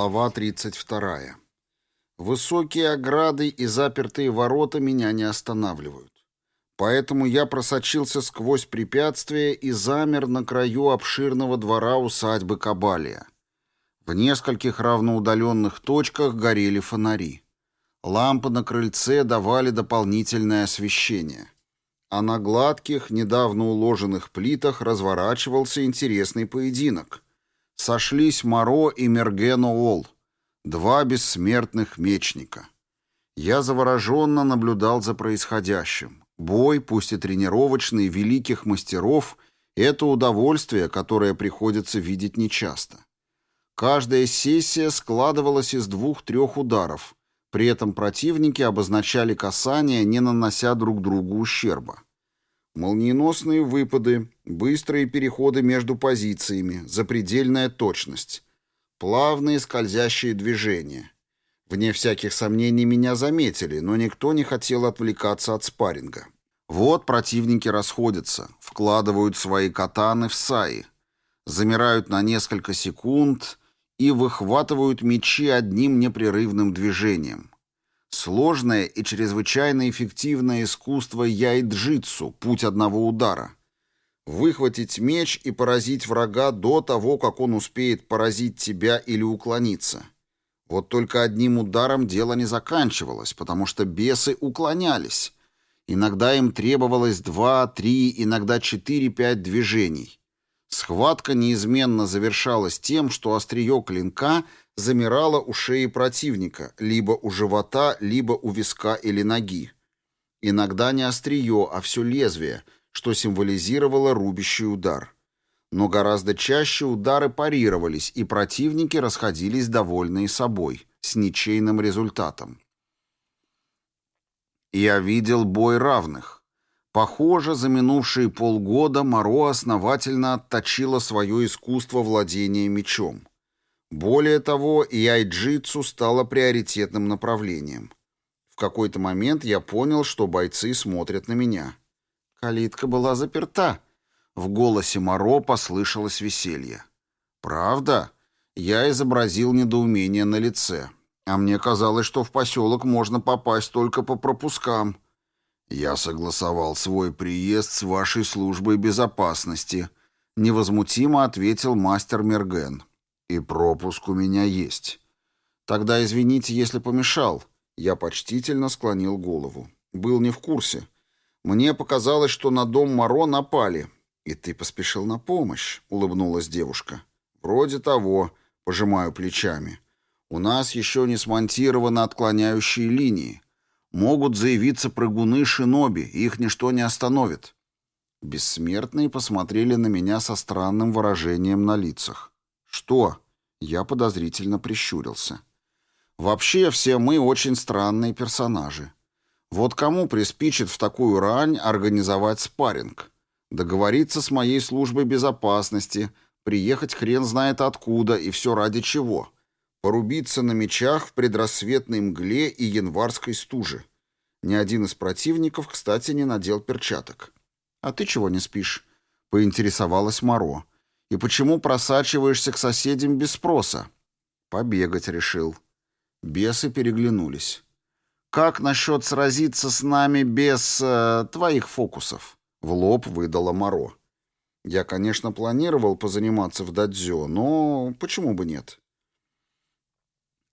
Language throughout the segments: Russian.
Глава 32. Высокие ограды и запертые ворота меня не останавливают. Поэтому я просочился сквозь препятствия и замер на краю обширного двора усадьбы Кабалия. В нескольких равноудаленных точках горели фонари. Лампы на крыльце давали дополнительное освещение. А на гладких, недавно уложенных плитах разворачивался интересный поединок — сошлись Моро и Мерген Оол, два бессмертных мечника. Я завороженно наблюдал за происходящим. Бой, пусть и тренировочный, великих мастеров — это удовольствие, которое приходится видеть нечасто. Каждая сессия складывалась из двух-трех ударов, при этом противники обозначали касание, не нанося друг другу ущерба. Молниеносные выпады, быстрые переходы между позициями, запредельная точность, плавные скользящие движения. Вне всяких сомнений меня заметили, но никто не хотел отвлекаться от спарринга. Вот противники расходятся, вкладывают свои катаны в саи, замирают на несколько секунд и выхватывают мечи одним непрерывным движением. Сложное и чрезвычайно эффективное искусство яйджитсу, путь одного удара. Выхватить меч и поразить врага до того, как он успеет поразить тебя или уклониться. Вот только одним ударом дело не заканчивалось, потому что бесы уклонялись. Иногда им требовалось два, три, иногда четыре-пять движений. Схватка неизменно завершалась тем, что острие клинка — замирала у шеи противника, либо у живота, либо у виска или ноги. Иногда не острие, а все лезвие, что символизировало рубящий удар. Но гораздо чаще удары парировались, и противники расходились довольные собой, с ничейным результатом. Я видел бой равных. Похоже, за минувшие полгода Моро основательно отточила свое искусство владения мечом. Более того, и айджитсу стало приоритетным направлением. В какой-то момент я понял, что бойцы смотрят на меня. Калитка была заперта. В голосе Моро послышалось веселье. «Правда?» Я изобразил недоумение на лице. А мне казалось, что в поселок можно попасть только по пропускам. Я согласовал свой приезд с вашей службой безопасности. Невозмутимо ответил мастер Мерген. «И пропуск у меня есть». «Тогда извините, если помешал». Я почтительно склонил голову. Был не в курсе. Мне показалось, что на дом Моро напали. «И ты поспешил на помощь», — улыбнулась девушка. «Вроде того», — пожимаю плечами. «У нас еще не смонтированы отклоняющие линии. Могут заявиться прыгуны шиноби, их ничто не остановит». Бессмертные посмотрели на меня со странным выражением на лицах. «Что?» Я подозрительно прищурился. «Вообще, все мы очень странные персонажи. Вот кому приспичит в такую рань организовать спарринг? Договориться с моей службой безопасности, приехать хрен знает откуда и все ради чего? Порубиться на мечах в предрассветной мгле и январской стуже. Ни один из противников, кстати, не надел перчаток. «А ты чего не спишь?» — поинтересовалась Моро. И почему просачиваешься к соседям без спроса? Побегать решил. Бесы переглянулись. Как насчет сразиться с нами без э, твоих фокусов? В лоб выдала Моро. Я, конечно, планировал позаниматься в дадзё, но почему бы нет?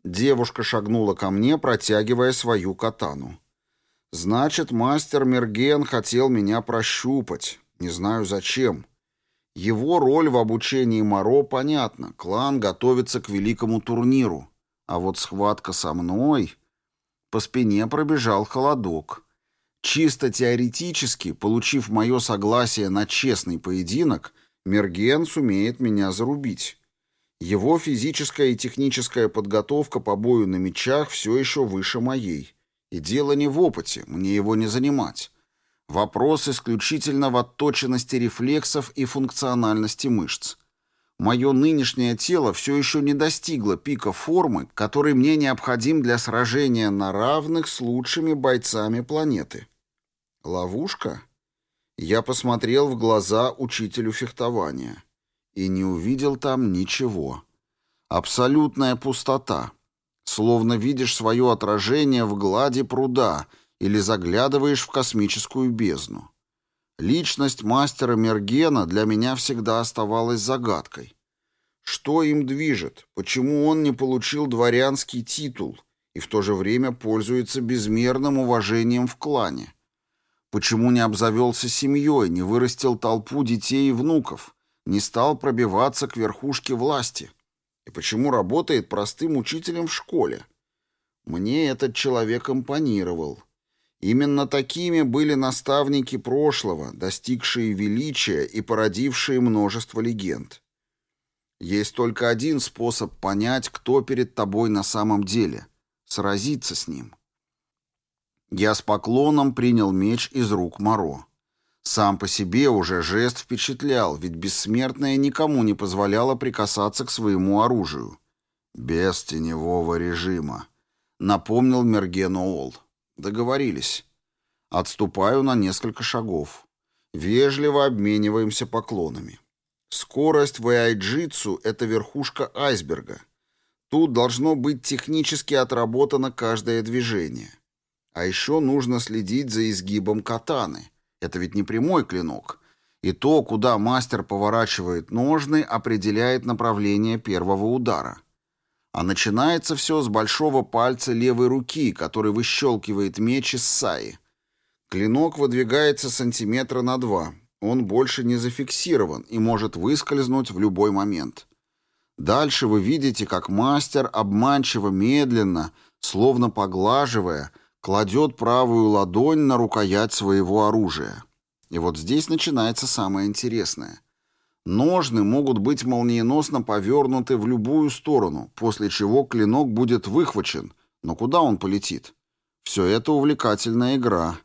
Девушка шагнула ко мне, протягивая свою катану. Значит, мастер Мерген хотел меня прощупать. Не знаю зачем. Его роль в обучении Моро понятна. Клан готовится к великому турниру. А вот схватка со мной... По спине пробежал холодок. Чисто теоретически, получив мое согласие на честный поединок, Мерген сумеет меня зарубить. Его физическая и техническая подготовка по бою на мечах все еще выше моей. И дело не в опыте, мне его не занимать. Вопрос исключительно в отточенности рефлексов и функциональности мышц. Мое нынешнее тело все еще не достигло пика формы, который мне необходим для сражения на равных с лучшими бойцами планеты. Ловушка? Я посмотрел в глаза учителю фехтования и не увидел там ничего. Абсолютная пустота. Словно видишь свое отражение в глади пруда или заглядываешь в космическую бездну. Личность мастера Мергена для меня всегда оставалась загадкой. Что им движет? Почему он не получил дворянский титул и в то же время пользуется безмерным уважением в клане? Почему не обзавелся семьей, не вырастил толпу детей и внуков, не стал пробиваться к верхушке власти? И почему работает простым учителем в школе? Мне этот человек импонировал. Именно такими были наставники прошлого, достигшие величия и породившие множество легенд. Есть только один способ понять, кто перед тобой на самом деле — сразиться с ним. Я с поклоном принял меч из рук Моро. Сам по себе уже жест впечатлял, ведь бессмертная никому не позволяла прикасаться к своему оружию. «Без теневого режима», — напомнил Мергену Ол. «Договорились. Отступаю на несколько шагов. Вежливо обмениваемся поклонами. Скорость в айджитсу — это верхушка айсберга. Тут должно быть технически отработано каждое движение. А еще нужно следить за изгибом катаны — это ведь не прямой клинок. И то, куда мастер поворачивает ножны, определяет направление первого удара. А начинается все с большого пальца левой руки, который выщелкивает меч из саи. Клинок выдвигается сантиметра на два. Он больше не зафиксирован и может выскользнуть в любой момент. Дальше вы видите, как мастер обманчиво медленно, словно поглаживая, кладет правую ладонь на рукоять своего оружия. И вот здесь начинается самое интересное. Ножны могут быть молниеносно повернуты в любую сторону, после чего клинок будет выхвачен, но куда он полетит? Все это увлекательная игра,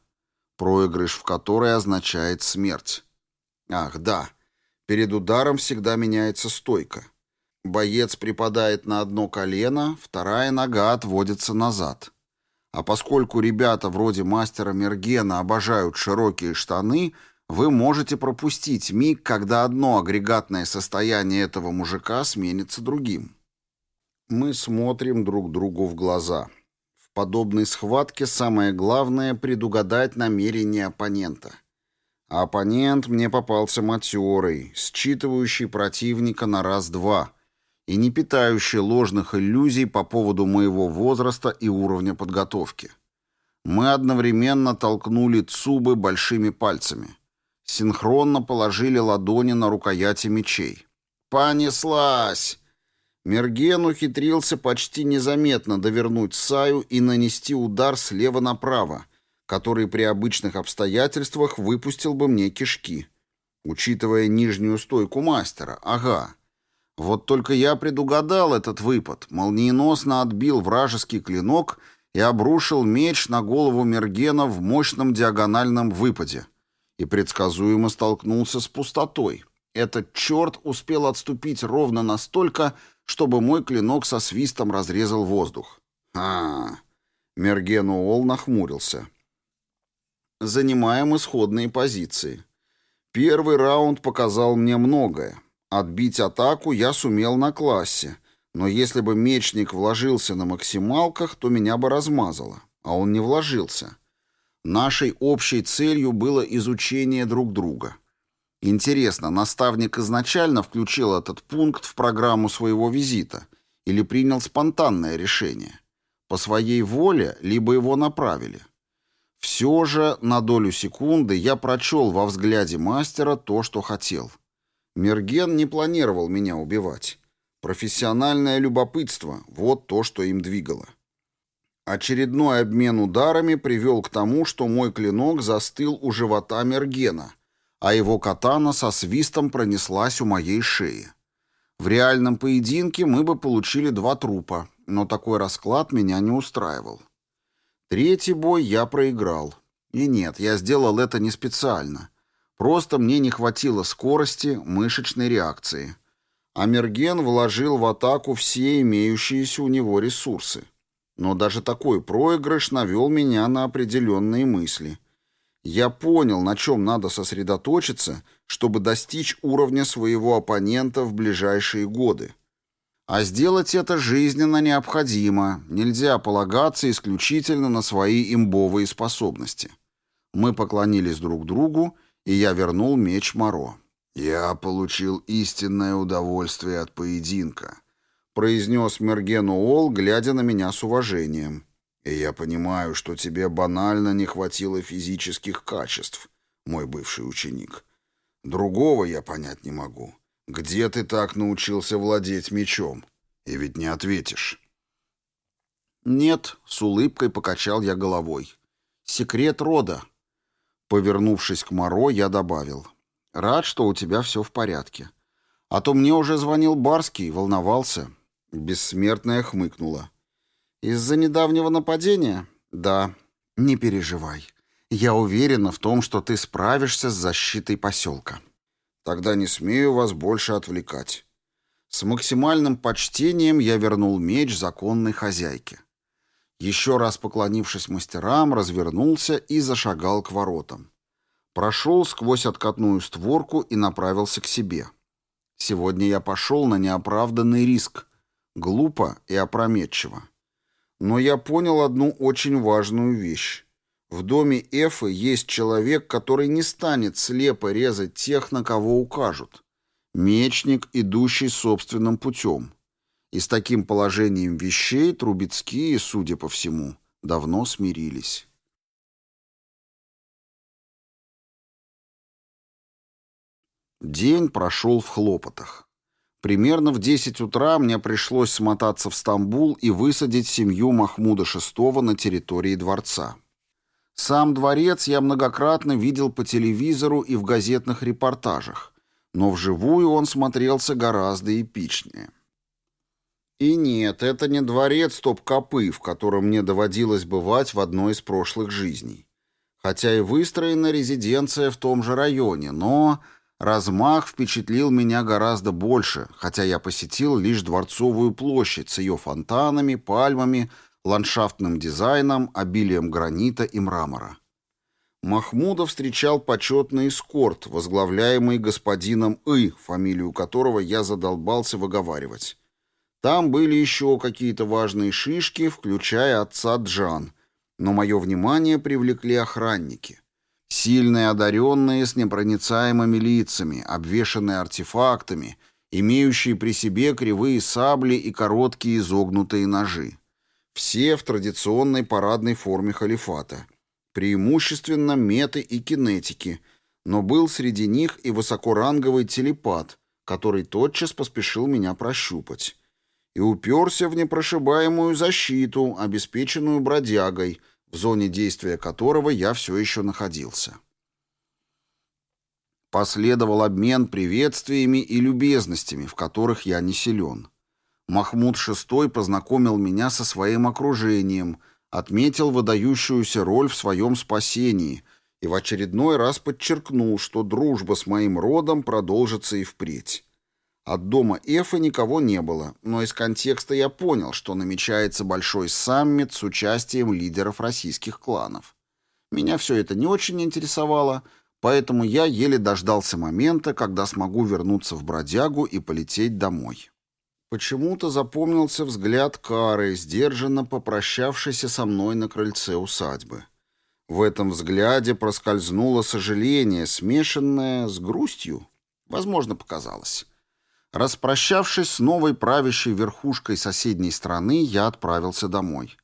проигрыш в которой означает смерть. Ах, да, перед ударом всегда меняется стойка. Боец припадает на одно колено, вторая нога отводится назад. А поскольку ребята вроде мастера Мергена обожают широкие штаны, вы можете пропустить миг, когда одно агрегатное состояние этого мужика сменится другим. Мы смотрим друг другу в глаза. В подобной схватке самое главное — предугадать намерения оппонента. А оппонент мне попался матерый, считывающий противника на раз-два — и не питающий ложных иллюзий по поводу моего возраста и уровня подготовки. Мы одновременно толкнули цубы большими пальцами. Синхронно положили ладони на рукояти мечей. «Понеслась!» Мерген ухитрился почти незаметно довернуть Саю и нанести удар слева направо, который при обычных обстоятельствах выпустил бы мне кишки. Учитывая нижнюю стойку мастера, ага. Вот только я предугадал этот выпад, молниеносно отбил вражеский клинок и обрушил меч на голову Мергена в мощном диагональном выпаде. И предсказуемо столкнулся с пустотой. Этот черт успел отступить ровно настолько, чтобы мой клинок со свистом разрезал воздух. а Мерген Уолл нахмурился. Занимаем исходные позиции. Первый раунд показал мне многое. Отбить атаку я сумел на классе, но если бы мечник вложился на максималках, то меня бы размазало, а он не вложился. Нашей общей целью было изучение друг друга. Интересно, наставник изначально включил этот пункт в программу своего визита или принял спонтанное решение? По своей воле, либо его направили? Все же на долю секунды я прочел во взгляде мастера то, что хотел — Мерген не планировал меня убивать. Профессиональное любопытство — вот то, что им двигало. Очередной обмен ударами привел к тому, что мой клинок застыл у живота Мергена, а его катана со свистом пронеслась у моей шеи. В реальном поединке мы бы получили два трупа, но такой расклад меня не устраивал. Третий бой я проиграл. И нет, я сделал это не специально. Просто мне не хватило скорости, мышечной реакции. Амерген вложил в атаку все имеющиеся у него ресурсы. Но даже такой проигрыш навел меня на определенные мысли. Я понял, на чем надо сосредоточиться, чтобы достичь уровня своего оппонента в ближайшие годы. А сделать это жизненно необходимо, нельзя полагаться исключительно на свои имбовые способности. Мы поклонились друг другу, и я вернул меч Моро. «Я получил истинное удовольствие от поединка», — произнес Мерген Уолл, глядя на меня с уважением. «И я понимаю, что тебе банально не хватило физических качеств, мой бывший ученик. Другого я понять не могу. Где ты так научился владеть мечом? И ведь не ответишь». «Нет», — с улыбкой покачал я головой. «Секрет рода». Повернувшись к Моро, я добавил. Рад, что у тебя все в порядке. А то мне уже звонил Барский, волновался. Бессмертная хмыкнула. Из-за недавнего нападения? Да. Не переживай. Я уверена в том, что ты справишься с защитой поселка. Тогда не смею вас больше отвлекать. С максимальным почтением я вернул меч законной хозяйке. Еще раз поклонившись мастерам, развернулся и зашагал к воротам. Прошел сквозь откатную створку и направился к себе. Сегодня я пошел на неоправданный риск. Глупо и опрометчиво. Но я понял одну очень важную вещь. В доме Эфы есть человек, который не станет слепо резать тех, на кого укажут. Мечник, идущий собственным путем. И с таким положением вещей Трубецкие, судя по всему, давно смирились. День прошел в хлопотах. Примерно в 10 утра мне пришлось смотаться в Стамбул и высадить семью Махмуда VI на территории дворца. Сам дворец я многократно видел по телевизору и в газетных репортажах, но вживую он смотрелся гораздо эпичнее. И нет, это не дворец Топ-Копы, в котором мне доводилось бывать в одной из прошлых жизней. Хотя и выстроена резиденция в том же районе, но Размах впечатлил меня гораздо больше, хотя я посетил лишь Дворцовую площадь с ее фонтанами, пальмами, ландшафтным дизайном, обилием гранита и мрамора. Махмуда встречал почетный эскорт, возглавляемый господином И, фамилию которого я задолбался выговаривать. Там были еще какие-то важные шишки, включая отца Джан, но мое внимание привлекли охранники. Сильные одаренные с непроницаемыми лицами, обвешанные артефактами, имеющие при себе кривые сабли и короткие изогнутые ножи. Все в традиционной парадной форме халифата. Преимущественно меты и кинетики, но был среди них и высокоранговый телепат, который тотчас поспешил меня прощупать. И уперся в непрошибаемую защиту, обеспеченную бродягой — в зоне действия которого я все еще находился. Последовал обмен приветствиями и любезностями, в которых я не силен. Махмуд VI познакомил меня со своим окружением, отметил выдающуюся роль в своем спасении и в очередной раз подчеркнул, что дружба с моим родом продолжится и впредь. От дома Эфа никого не было, но из контекста я понял, что намечается большой саммит с участием лидеров российских кланов. Меня все это не очень интересовало, поэтому я еле дождался момента, когда смогу вернуться в бродягу и полететь домой. Почему-то запомнился взгляд Кары, сдержанно попрощавшейся со мной на крыльце усадьбы. В этом взгляде проскользнуло сожаление, смешанное с грустью. Возможно, показалось. Распрощавшись с новой правящей верхушкой соседней страны, я отправился домой.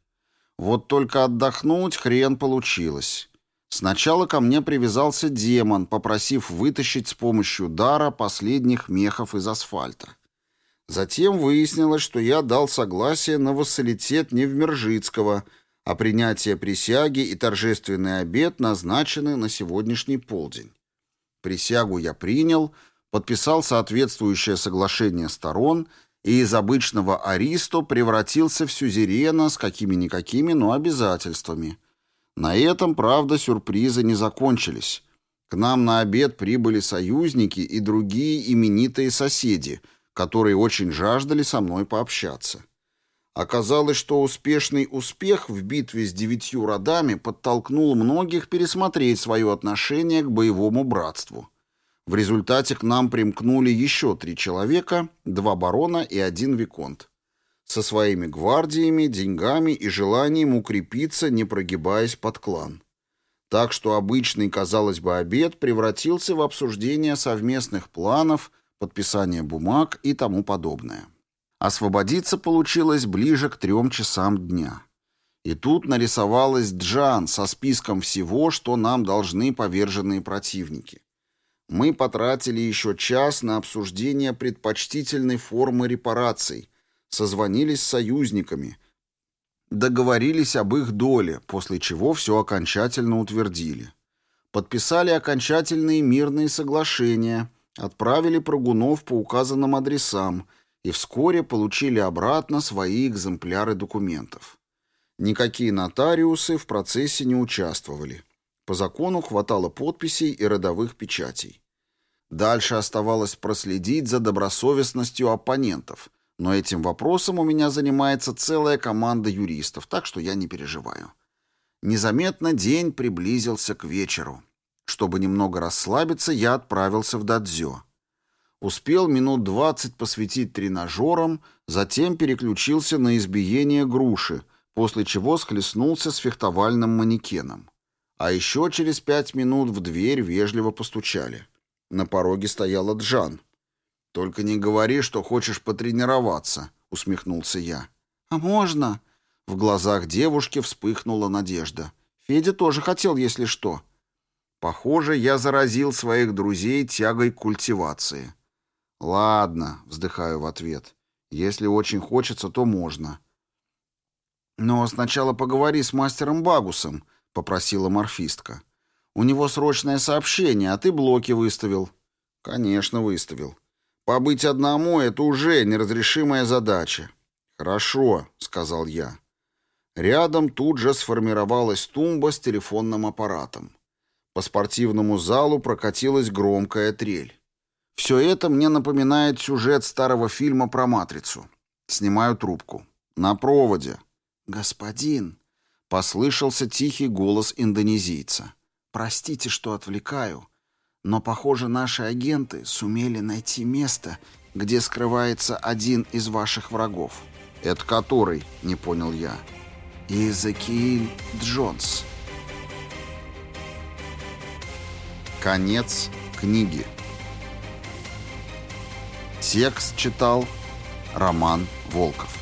Вот только отдохнуть хрен получилось. Сначала ко мне привязался демон, попросив вытащить с помощью дара последних мехов из асфальта. Затем выяснилось, что я дал согласие на вассалитет Невмержицкого, а принятие присяги и торжественный обед назначены на сегодняшний полдень. Присягу я принял — подписал соответствующее соглашение сторон и из обычного аристо превратился в сюзерена с какими-никакими, но обязательствами. На этом, правда, сюрпризы не закончились. К нам на обед прибыли союзники и другие именитые соседи, которые очень жаждали со мной пообщаться. Оказалось, что успешный успех в битве с девятью родами подтолкнул многих пересмотреть свое отношение к боевому братству. В результате к нам примкнули еще три человека, два барона и один виконт. Со своими гвардиями, деньгами и желанием укрепиться, не прогибаясь под клан. Так что обычный, казалось бы, обед превратился в обсуждение совместных планов, подписание бумаг и тому подобное. Освободиться получилось ближе к трем часам дня. И тут нарисовалась Джан со списком всего, что нам должны поверженные противники. Мы потратили еще час на обсуждение предпочтительной формы репараций, созвонились с союзниками, договорились об их доле, после чего все окончательно утвердили. Подписали окончательные мирные соглашения, отправили прогунов по указанным адресам – и вскоре получили обратно свои экземпляры документов. Никакие нотариусы в процессе не участвовали. По закону хватало подписей и родовых печатей. Дальше оставалось проследить за добросовестностью оппонентов, но этим вопросом у меня занимается целая команда юристов, так что я не переживаю. Незаметно день приблизился к вечеру. Чтобы немного расслабиться, я отправился в Дадзё. Успел минут двадцать посвятить тренажерам, затем переключился на избиение груши, после чего схлестнулся с фехтовальным манекеном. А еще через пять минут в дверь вежливо постучали. На пороге стояла Джан. «Только не говори, что хочешь потренироваться», — усмехнулся я. «А можно?» В глазах девушки вспыхнула надежда. Федя тоже хотел, если что. Похоже, я заразил своих друзей тягой к культивации. «Ладно», — вздыхаю в ответ. «Если очень хочется, то можно». «Но сначала поговори с мастером Багусом», — попросила морфистка. «У него срочное сообщение, а ты блоки выставил». «Конечно, выставил. Побыть одному — это уже неразрешимая задача». «Хорошо», — сказал я. Рядом тут же сформировалась тумба с телефонным аппаратом. По спортивному залу прокатилась громкая трель. Все это мне напоминает сюжет старого фильма про «Матрицу». Снимаю трубку. На проводе. «Господин», — послышался тихий голос индонезийца. «Простите, что отвлекаю, но, похоже, наши агенты сумели найти место, где скрывается один из ваших врагов». «Это который?» — не понял я. «Иезекииль Джонс». Конец книги. Текст читал Роман Волков.